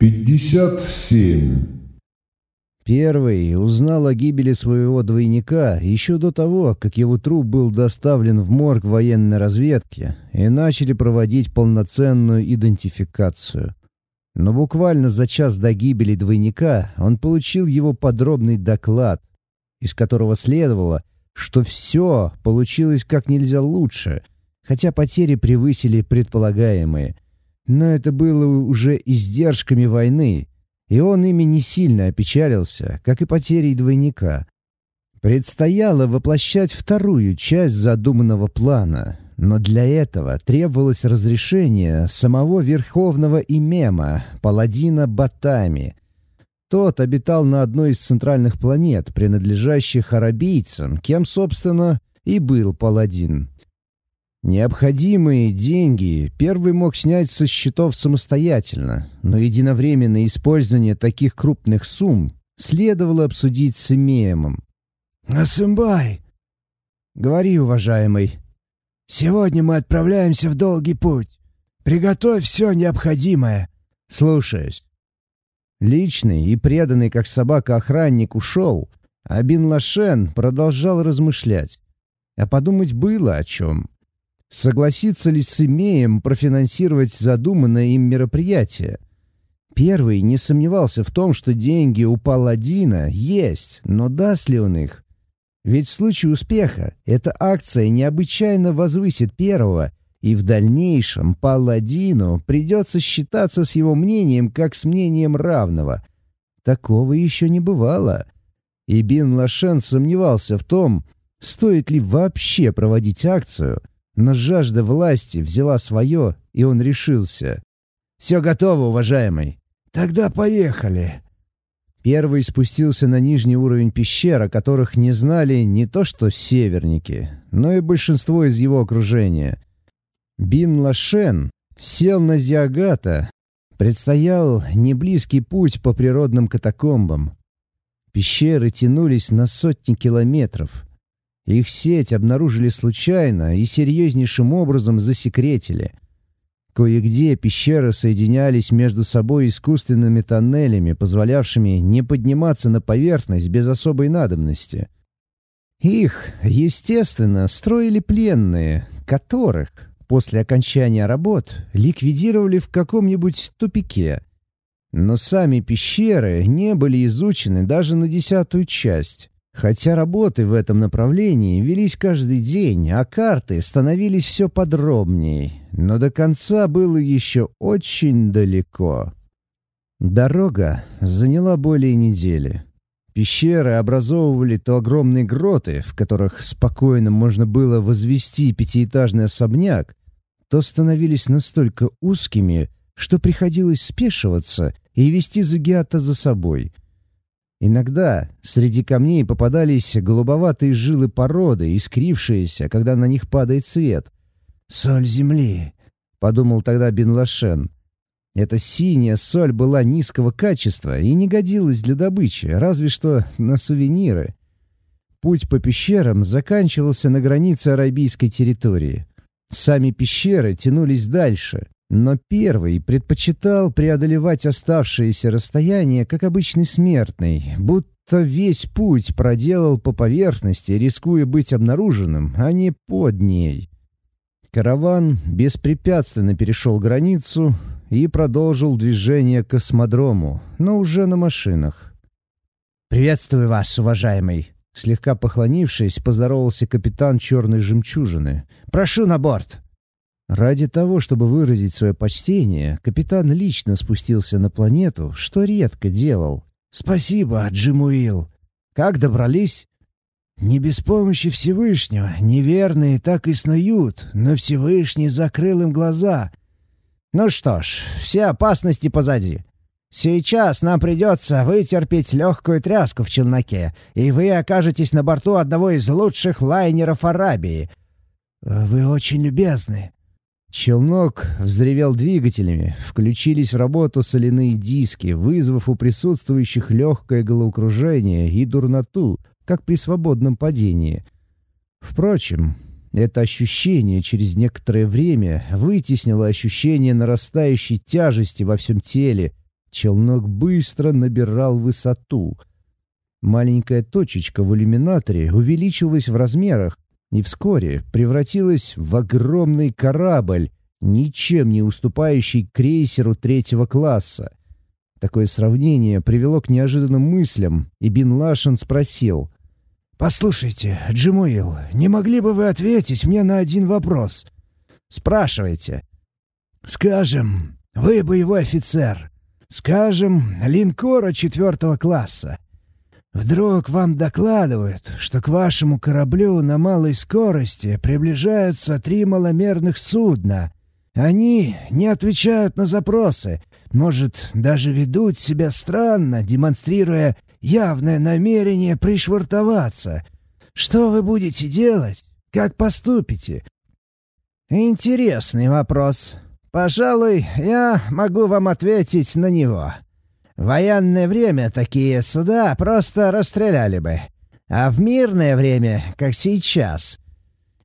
Пятьдесят семь. Первый узнал о гибели своего двойника еще до того, как его труп был доставлен в морг военной разведки и начали проводить полноценную идентификацию. Но буквально за час до гибели двойника он получил его подробный доклад, из которого следовало, что все получилось как нельзя лучше, хотя потери превысили предполагаемые. Но это было уже издержками войны, и он ими не сильно опечалился, как и потерей двойника. Предстояло воплощать вторую часть задуманного плана, но для этого требовалось разрешение самого Верховного Имема, паладина Батами. Тот обитал на одной из центральных планет, принадлежащих арабийцам, кем, собственно, и был паладин. Необходимые деньги первый мог снять со счетов самостоятельно, но единовременное использование таких крупных сумм следовало обсудить с Имеемом. «Асымбай!» «Говори, уважаемый. Сегодня мы отправляемся в долгий путь. Приготовь все необходимое». «Слушаюсь». Личный и преданный как собака охранник ушел, а Бин Лашен продолжал размышлять. А подумать было о чем. Согласится ли с Имеем профинансировать задуманное им мероприятие? Первый не сомневался в том, что деньги у Паладина есть, но даст ли он их? Ведь в случае успеха эта акция необычайно возвысит первого, и в дальнейшем Паладину придется считаться с его мнением как с мнением равного. Такого еще не бывало. И Бин Лашен сомневался в том, стоит ли вообще проводить акцию, но жажда власти взяла свое, и он решился. «Все готово, уважаемый». «Тогда поехали». Первый спустился на нижний уровень пещер, о которых не знали не то что северники, но и большинство из его окружения. Бин Лашен сел на Зиагата. Предстоял неблизкий путь по природным катакомбам. Пещеры тянулись на сотни километров — их сеть обнаружили случайно и серьезнейшим образом засекретили. Кое-где пещеры соединялись между собой искусственными тоннелями, позволявшими не подниматься на поверхность без особой надобности. Их, естественно, строили пленные, которых после окончания работ ликвидировали в каком-нибудь тупике. Но сами пещеры не были изучены даже на десятую часть. Хотя работы в этом направлении велись каждый день, а карты становились все подробнее, но до конца было еще очень далеко. Дорога заняла более недели. Пещеры образовывали то огромные гроты, в которых спокойно можно было возвести пятиэтажный особняк, то становились настолько узкими, что приходилось спешиваться и вести Загиата за собой — Иногда среди камней попадались голубоватые жилы породы, искрившиеся, когда на них падает свет. «Соль земли», — подумал тогда Бен Лашен. Эта синяя соль была низкого качества и не годилась для добычи, разве что на сувениры. Путь по пещерам заканчивался на границе арабийской территории. Сами пещеры тянулись дальше, но первый предпочитал преодолевать оставшиеся расстояния, как обычный смертный, будто весь путь проделал по поверхности, рискуя быть обнаруженным, а не под ней. Караван беспрепятственно перешел границу и продолжил движение к космодрому, но уже на машинах. «Приветствую вас, уважаемый!» Слегка поклонившись, поздоровался капитан «Черной жемчужины». «Прошу на борт!» Ради того, чтобы выразить свое почтение, капитан лично спустился на планету, что редко делал. «Спасибо, Джимуил. Как добрались?» «Не без помощи Всевышнего. Неверные так и снуют, но Всевышний закрыл им глаза. Ну что ж, все опасности позади. Сейчас нам придется вытерпеть легкую тряску в челноке, и вы окажетесь на борту одного из лучших лайнеров Арабии. Вы очень любезны». Челнок взревел двигателями, включились в работу соляные диски, вызвав у присутствующих легкое головокружение и дурноту, как при свободном падении. Впрочем, это ощущение через некоторое время вытеснило ощущение нарастающей тяжести во всем теле, Челнок быстро набирал высоту. Маленькая точечка в иллюминаторе увеличилась в размерах и вскоре превратилась в огромный корабль, ничем не уступающий крейсеру третьего класса. Такое сравнение привело к неожиданным мыслям, и Бин Лашен спросил. «Послушайте, Джимуил, не могли бы вы ответить мне на один вопрос?» «Спрашивайте». «Скажем, вы боевой офицер. Скажем, линкора четвертого класса. Вдруг вам докладывают, что к вашему кораблю на малой скорости приближаются три маломерных судна. Они не отвечают на запросы, может, даже ведут себя странно, демонстрируя явное намерение пришвартоваться. Что вы будете делать? Как поступите? Интересный вопрос. Пожалуй, я могу вам ответить на него. Военное время такие суда просто расстреляли бы. А в мирное время, как сейчас...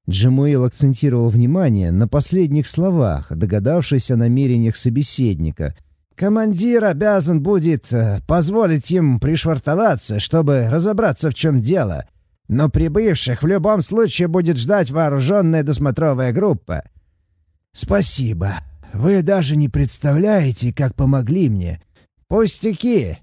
Джамуил акцентировал внимание на последних словах, догадавшись о намерениях собеседника. «Командир обязан будет э, позволить им пришвартоваться, чтобы разобраться, в чем дело. Но прибывших в любом случае будет ждать вооруженная досмотровая группа». «Спасибо. Вы даже не представляете, как помогли мне. «Пустяки!